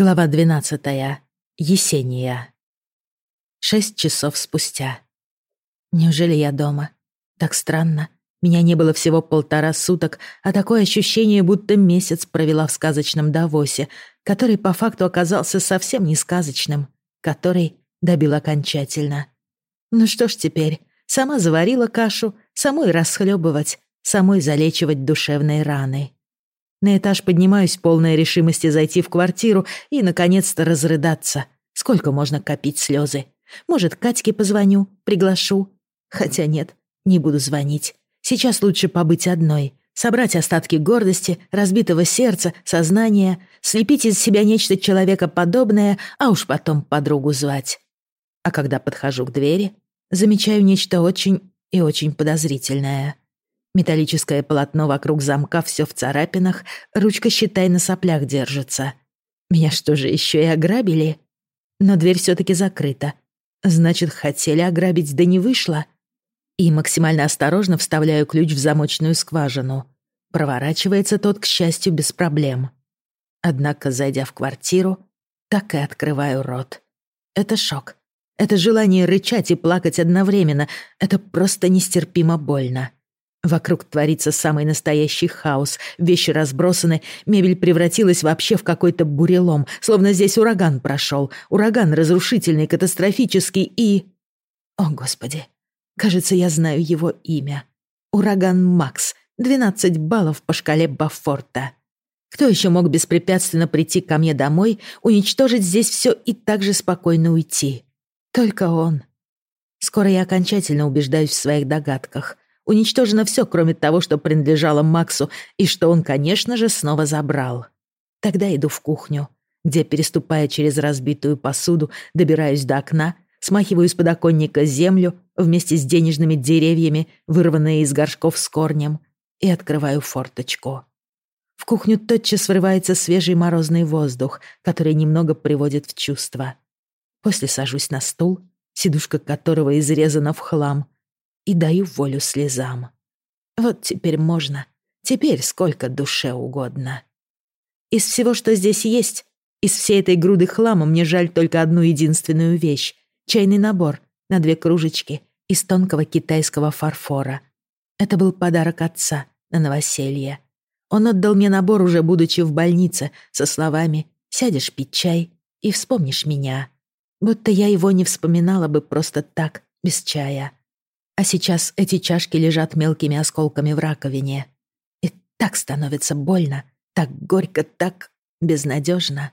Глава 12. Есения. Шесть часов спустя. Неужели я дома? Так странно. Меня не было всего полтора суток, а такое ощущение, будто месяц провела в сказочном Давосе, который по факту оказался совсем не сказочным, который добил окончательно. Ну что ж теперь, сама заварила кашу, самой расхлебывать, самой залечивать душевные раны. На этаж поднимаюсь, полная решимости зайти в квартиру и, наконец-то, разрыдаться. Сколько можно копить слезы? Может, Катьке позвоню, приглашу? Хотя нет, не буду звонить. Сейчас лучше побыть одной, собрать остатки гордости, разбитого сердца, сознания, слепить из себя нечто человекоподобное, а уж потом подругу звать. А когда подхожу к двери, замечаю нечто очень и очень подозрительное — Металлическое полотно вокруг замка все в царапинах, ручка, считай, на соплях держится. Меня что же, еще и ограбили? Но дверь все таки закрыта. Значит, хотели ограбить, да не вышло. И максимально осторожно вставляю ключ в замочную скважину. Проворачивается тот, к счастью, без проблем. Однако, зайдя в квартиру, так и открываю рот. Это шок. Это желание рычать и плакать одновременно. Это просто нестерпимо больно. Вокруг творится самый настоящий хаос. Вещи разбросаны, мебель превратилась вообще в какой-то бурелом, словно здесь ураган прошел. Ураган разрушительный, катастрофический и... О, Господи. Кажется, я знаю его имя. Ураган Макс. 12 баллов по шкале Баффорта. Кто еще мог беспрепятственно прийти ко мне домой, уничтожить здесь все и так же спокойно уйти? Только он. Скоро я окончательно убеждаюсь в своих догадках — Уничтожено все, кроме того, что принадлежало Максу, и что он, конечно же, снова забрал. Тогда иду в кухню, где, переступая через разбитую посуду, добираюсь до окна, смахиваю с подоконника землю вместе с денежными деревьями, вырванные из горшков с корнем, и открываю форточку. В кухню тотчас врывается свежий морозный воздух, который немного приводит в чувство. После сажусь на стул, сидушка которого изрезана в хлам, и даю волю слезам. Вот теперь можно, теперь сколько душе угодно. Из всего, что здесь есть, из всей этой груды хлама мне жаль только одну единственную вещь — чайный набор на две кружечки из тонкого китайского фарфора. Это был подарок отца на новоселье. Он отдал мне набор, уже будучи в больнице, со словами «Сядешь пить чай и вспомнишь меня». Будто я его не вспоминала бы просто так, без чая. А сейчас эти чашки лежат мелкими осколками в раковине. И так становится больно, так горько, так безнадежно.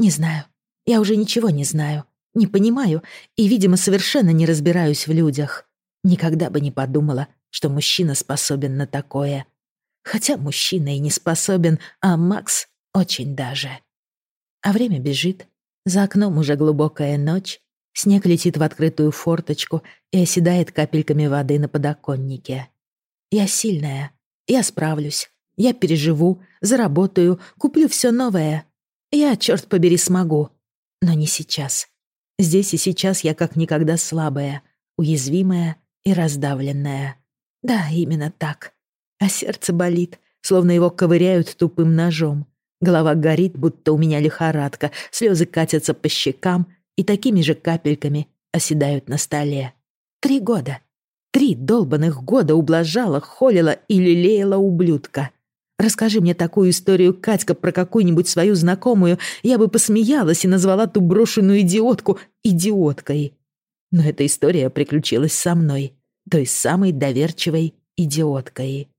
Не знаю. Я уже ничего не знаю, не понимаю и, видимо, совершенно не разбираюсь в людях. Никогда бы не подумала, что мужчина способен на такое. Хотя мужчина и не способен, а Макс очень даже. А время бежит. За окном уже глубокая ночь, Снег летит в открытую форточку и оседает капельками воды на подоконнике. Я сильная. Я справлюсь. Я переживу, заработаю, куплю все новое. Я, черт побери, смогу. Но не сейчас. Здесь и сейчас я как никогда слабая, уязвимая и раздавленная. Да, именно так. А сердце болит, словно его ковыряют тупым ножом. Голова горит, будто у меня лихорадка, слезы катятся по щекам — и такими же капельками оседают на столе. Три года. Три долбанных года ублажала, холила и лелеяла ублюдка. Расскажи мне такую историю, Катька, про какую-нибудь свою знакомую, я бы посмеялась и назвала ту брошенную идиотку идиоткой. Но эта история приключилась со мной, той самой доверчивой идиоткой.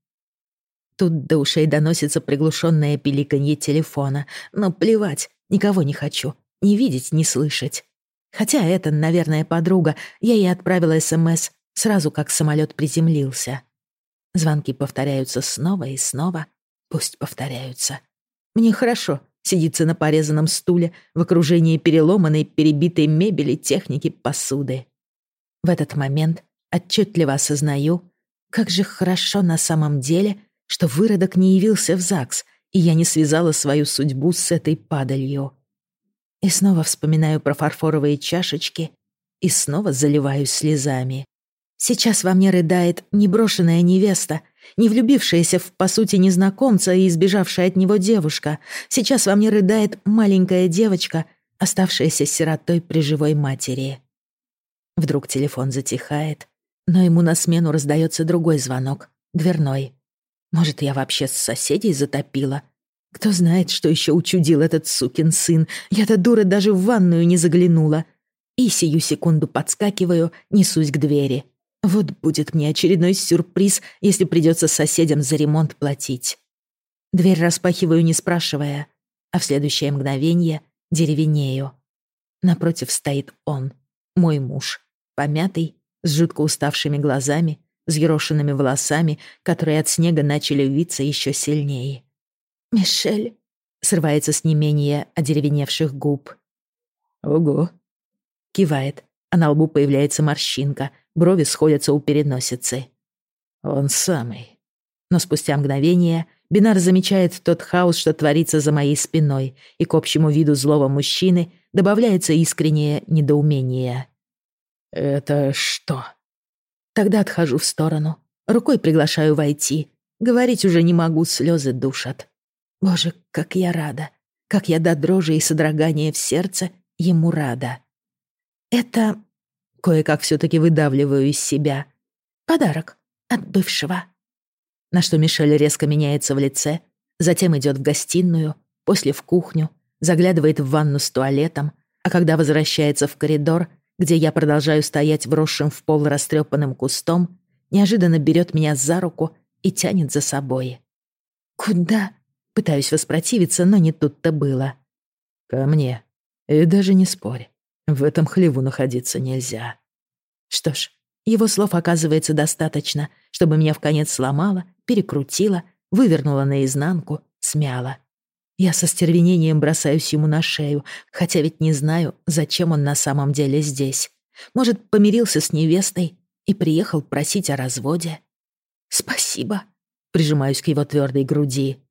Тут до ушей доносится приглушенное пиликанье телефона. Но плевать, никого не хочу. Ни видеть, ни слышать. Хотя это, наверное, подруга. Я ей отправила СМС сразу, как самолет приземлился. Звонки повторяются снова и снова. Пусть повторяются. Мне хорошо сидится на порезанном стуле в окружении переломанной, перебитой мебели, техники, посуды. В этот момент отчетливо осознаю, как же хорошо на самом деле, что выродок не явился в ЗАГС, и я не связала свою судьбу с этой падалью. И снова вспоминаю про фарфоровые чашечки и снова заливаюсь слезами. Сейчас во мне рыдает не брошенная невеста, Не влюбившаяся в, по сути, незнакомца и избежавшая от него девушка. Сейчас во мне рыдает маленькая девочка, оставшаяся сиротой при живой матери. Вдруг телефон затихает, но ему на смену раздается другой звонок, дверной. Может, я вообще с соседей затопила? Кто знает, что еще учудил этот сукин сын. Я-то дура даже в ванную не заглянула. И сию секунду подскакиваю, несусь к двери. Вот будет мне очередной сюрприз, если придется соседям за ремонт платить. Дверь распахиваю, не спрашивая, а в следующее мгновение деревенею. Напротив стоит он, мой муж, помятый, с жутко уставшими глазами, взъерошенными волосами, которые от снега начали виться еще сильнее. «Мишель», — срывается с не менее одеревеневших губ. «Ого», — кивает, а на лбу появляется морщинка, брови сходятся у переносицы. «Он самый». Но спустя мгновение Бинар замечает тот хаос, что творится за моей спиной, и к общему виду злого мужчины добавляется искреннее недоумение. «Это что?» Тогда отхожу в сторону, рукой приглашаю войти. Говорить уже не могу, слезы душат. Боже, как я рада, как я до дрожи и содрогания в сердце ему рада. Это кое-как все-таки выдавливаю из себя. Подарок от бывшего. На что Мишель резко меняется в лице, затем идет в гостиную, после в кухню, заглядывает в ванну с туалетом, а когда возвращается в коридор — где я продолжаю стоять вросшим в пол растрепанным кустом, неожиданно берет меня за руку и тянет за собой. «Куда?» — пытаюсь воспротивиться, но не тут-то было. «Ко мне. И даже не спорь. В этом хлеву находиться нельзя». Что ж, его слов оказывается достаточно, чтобы меня в конец сломало, перекрутило, вывернуло наизнанку, смяло. Я со стервенением бросаюсь ему на шею, хотя ведь не знаю, зачем он на самом деле здесь. Может, помирился с невестой и приехал просить о разводе? «Спасибо», — прижимаюсь к его твердой груди.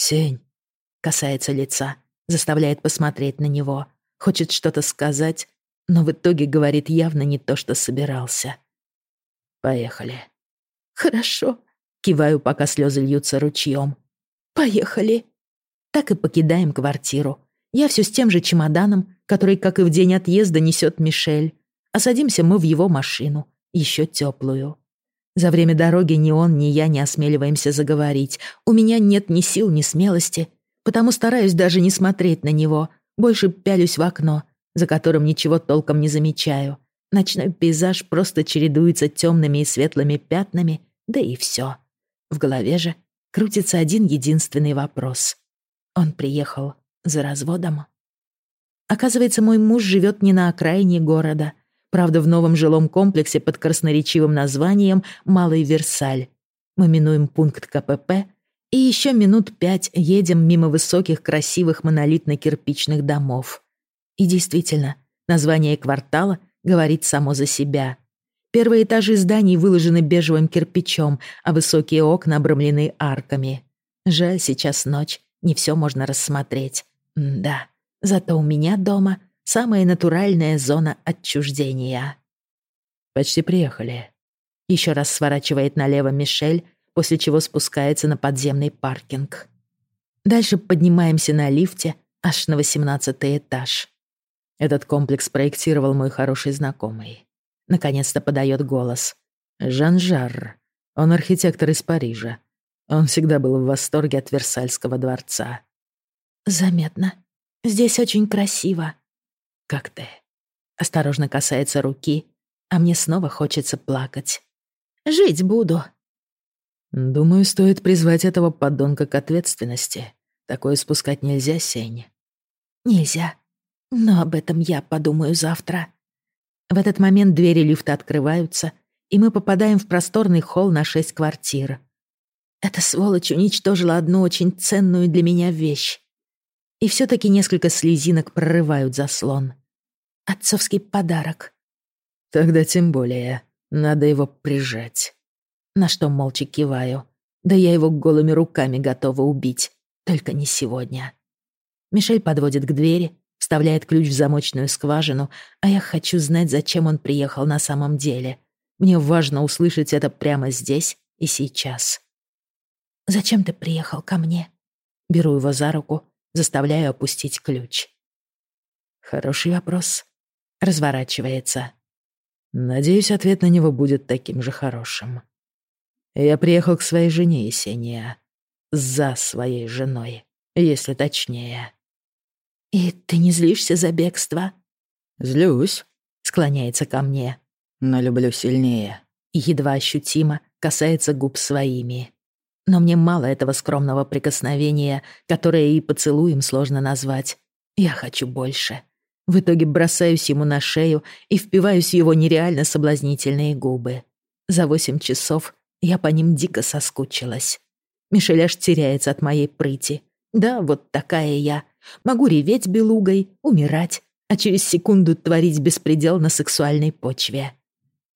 «Сень», — касается лица, заставляет посмотреть на него, хочет что-то сказать, но в итоге говорит явно не то, что собирался. «Поехали». «Хорошо», — киваю, пока слезы льются ручьем. «Поехали». Так и покидаем квартиру. Я все с тем же чемоданом, который, как и в день отъезда, несет Мишель. А садимся мы в его машину, еще теплую. За время дороги ни он, ни я не осмеливаемся заговорить. У меня нет ни сил, ни смелости, потому стараюсь даже не смотреть на него, больше пялюсь в окно, за которым ничего толком не замечаю. Ночной пейзаж просто чередуется темными и светлыми пятнами, да и все. В голове же крутится один единственный вопрос. Он приехал за разводом. Оказывается, мой муж живет не на окраине города, правда, в новом жилом комплексе под красноречивым названием «Малый Версаль». Мы минуем пункт КПП и еще минут пять едем мимо высоких, красивых монолитно-кирпичных домов. И действительно, название квартала говорит само за себя. Первые этажи зданий выложены бежевым кирпичом, а высокие окна обрамлены арками. Жаль, сейчас ночь, не все можно рассмотреть. М да, зато у меня дома самая натуральная зона отчуждения. Почти приехали. Еще раз сворачивает налево Мишель, после чего спускается на подземный паркинг. Дальше поднимаемся на лифте аж на восемнадцатый этаж. Этот комплекс проектировал мой хороший знакомый. Наконец-то подает голос. Жан Жар. Он архитектор из Парижа. Он всегда был в восторге от Версальского дворца. «Заметно. Здесь очень красиво». «Как ты?» Осторожно касается руки, а мне снова хочется плакать. «Жить буду». «Думаю, стоит призвать этого подонка к ответственности. Такое спускать нельзя, Сень». «Нельзя. Но об этом я подумаю завтра». В этот момент двери лифта открываются, и мы попадаем в просторный холл на шесть квартир. Эта сволочь уничтожила одну очень ценную для меня вещь. И все-таки несколько слезинок прорывают заслон. Отцовский подарок. Тогда тем более надо его прижать. На что молча киваю. Да я его голыми руками готова убить. Только не сегодня. Мишель подводит к двери, вставляет ключ в замочную скважину, а я хочу знать, зачем он приехал на самом деле. Мне важно услышать это прямо здесь и сейчас. «Зачем ты приехал ко мне?» Беру его за руку, заставляю опустить ключ. Хороший вопрос. Разворачивается. Надеюсь, ответ на него будет таким же хорошим. Я приехал к своей жене, Есения. За своей женой, если точнее. «И ты не злишься за бегство?» «Злюсь», — склоняется ко мне. «Но люблю сильнее». Едва ощутимо касается губ своими. Но мне мало этого скромного прикосновения, которое и поцелуем сложно назвать. Я хочу больше. В итоге бросаюсь ему на шею и впиваюсь в его нереально соблазнительные губы. За восемь часов я по ним дико соскучилась. Мишель аж теряется от моей прыти. Да, вот такая я. Могу реветь белугой, умирать, а через секунду творить беспредел на сексуальной почве.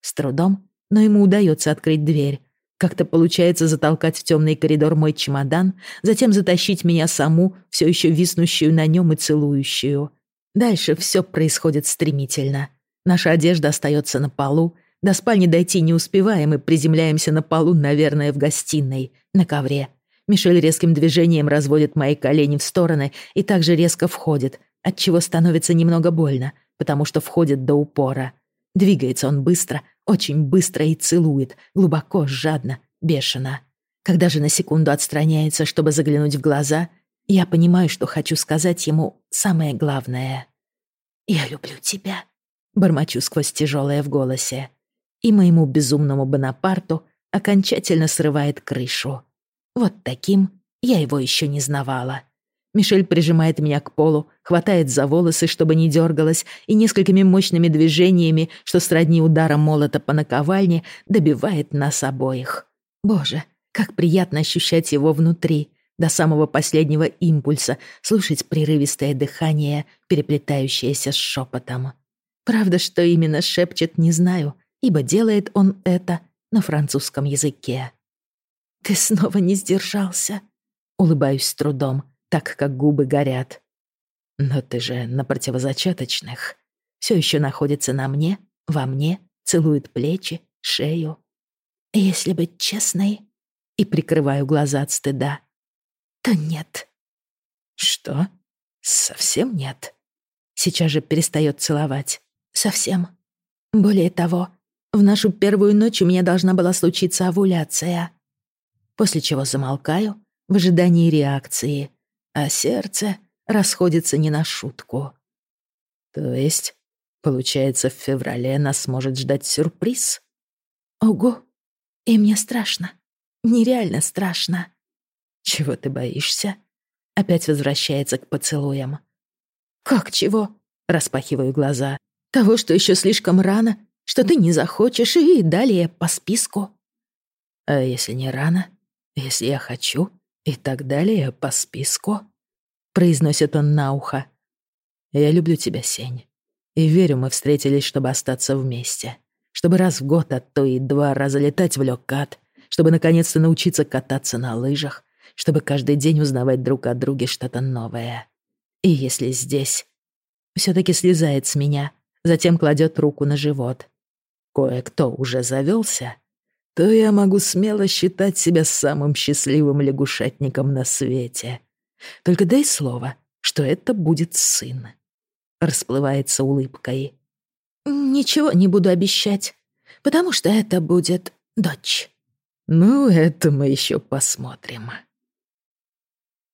С трудом, но ему удается открыть дверь. Как-то получается затолкать в темный коридор мой чемодан, затем затащить меня саму, все еще виснущую на нем и целующую. Дальше все происходит стремительно. Наша одежда остается на полу. До спальни дойти не успеваем и приземляемся на полу, наверное, в гостиной, на ковре. Мишель резким движением разводит мои колени в стороны и также резко входит, отчего становится немного больно, потому что входит до упора. Двигается он быстро, очень быстро и целует, глубоко, жадно, бешено. Когда же на секунду отстраняется, чтобы заглянуть в глаза — я понимаю, что хочу сказать ему самое главное. «Я люблю тебя», — бормочу сквозь тяжелое в голосе. И моему безумному Бонапарту окончательно срывает крышу. Вот таким я его еще не знавала. Мишель прижимает меня к полу, хватает за волосы, чтобы не дергалась, и несколькими мощными движениями, что сродни ударом молота по наковальне, добивает нас обоих. Боже, как приятно ощущать его внутри, до самого последнего импульса слушать прерывистое дыхание, переплетающееся с шепотом. Правда, что именно шепчет, не знаю, ибо делает он это на французском языке. «Ты снова не сдержался?» Улыбаюсь с трудом, так как губы горят. «Но ты же на противозачаточных. Все еще находится на мне, во мне, целует плечи, шею. Если быть честной...» И прикрываю глаза от стыда. «Да нет». «Что? Совсем нет?» Сейчас же перестает целовать. «Совсем. Более того, в нашу первую ночь у меня должна была случиться овуляция. После чего замолкаю в ожидании реакции, а сердце расходится не на шутку. То есть, получается, в феврале нас может ждать сюрприз? Ого, и мне страшно. Нереально страшно. «Чего ты боишься?» Опять возвращается к поцелуям. «Как чего?» — распахиваю глаза. «Того, что еще слишком рано, что ты не захочешь, и далее по списку». «А если не рано? Если я хочу, и так далее по списку?» Произносит он на ухо. «Я люблю тебя, Сень. И верю, мы встретились, чтобы остаться вместе. Чтобы раз в год, а то и два раза летать в лёгкат. Чтобы наконец-то научиться кататься на лыжах чтобы каждый день узнавать друг о друге что-то новое. И если здесь... Все-таки слезает с меня, затем кладет руку на живот. Кое-кто уже завелся, то я могу смело считать себя самым счастливым лягушатником на свете. Только дай слово, что это будет сын. Расплывается улыбкой. Ничего не буду обещать, потому что это будет дочь. Ну, это мы еще посмотрим.